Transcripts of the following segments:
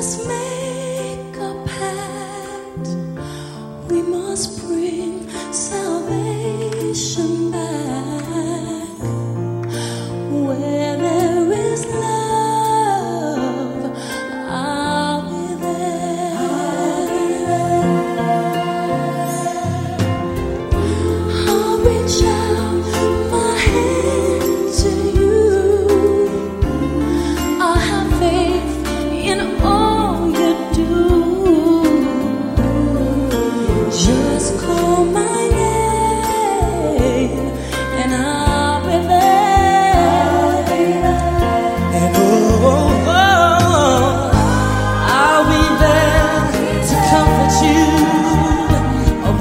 was made.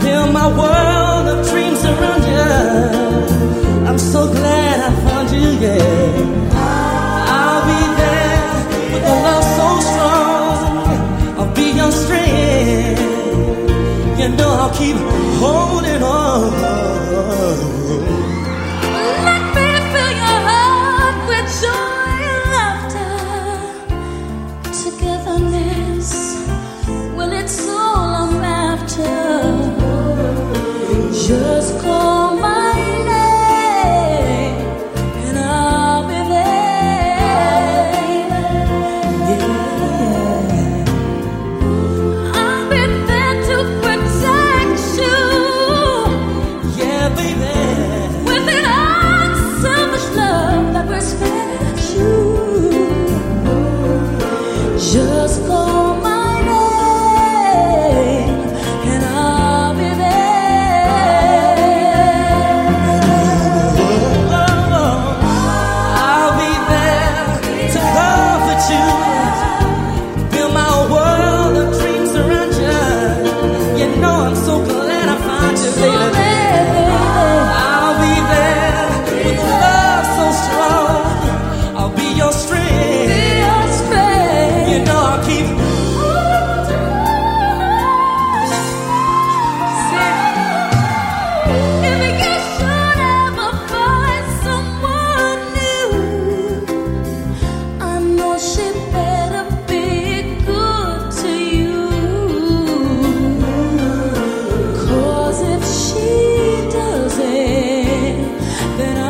Fill my world of dreams around you. I'm so glad I found you, yeah. I'll be there with a love so strong. I'll be your strength. You know I'll keep holding on. togetherness. Just so close. Then I